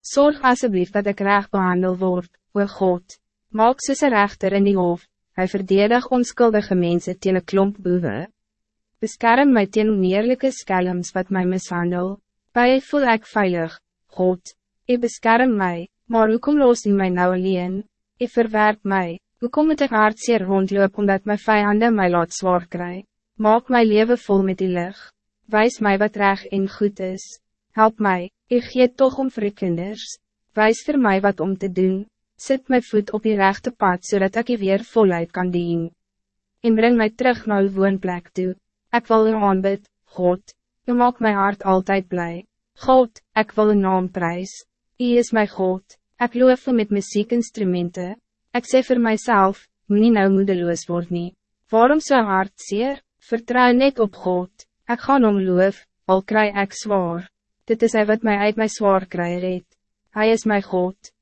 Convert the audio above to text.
Zorg alsjeblieft dat ik recht behandeld word, o God. Maak soos een rechter in die hof, hij verdedig onschuldige mensen teen een klomp boewe. Beskerm my teen oneerlijke skelms wat mij mishandel. Bij je voel ik veilig, God. Je beskerm mij, maar hoekom los u mij nou alleen? Je verwerp mij, hoekom moet ik hartseer rondloop omdat mijn vijanden mij laat zwaar kry? Maak mijn leven vol met die lig. Wijs mij wat reg en goed is. Help mij, ik gee toch om vir kinders. Wijs voor mij wat om te doen. Zet mijn voet op die rechte pad zodat ik je weer voluit kan dienen. En breng mij terug naar uw woonplek toe. Ik wil u aanbid, God. U maakt mijn hart altijd blij. God, ik wil een naam prijs. U is mijn God. Ik loof u met muziekinstrumenten. Ik zeg voor mijzelf, moet nou moedeloos word nie. Waarom zo hard zeer? Vertrouw net op God. Ik ga om loof, al kry ik zwaar. Dit is hij wat mij uit mijn zwaar kry red. Hij is mijn God.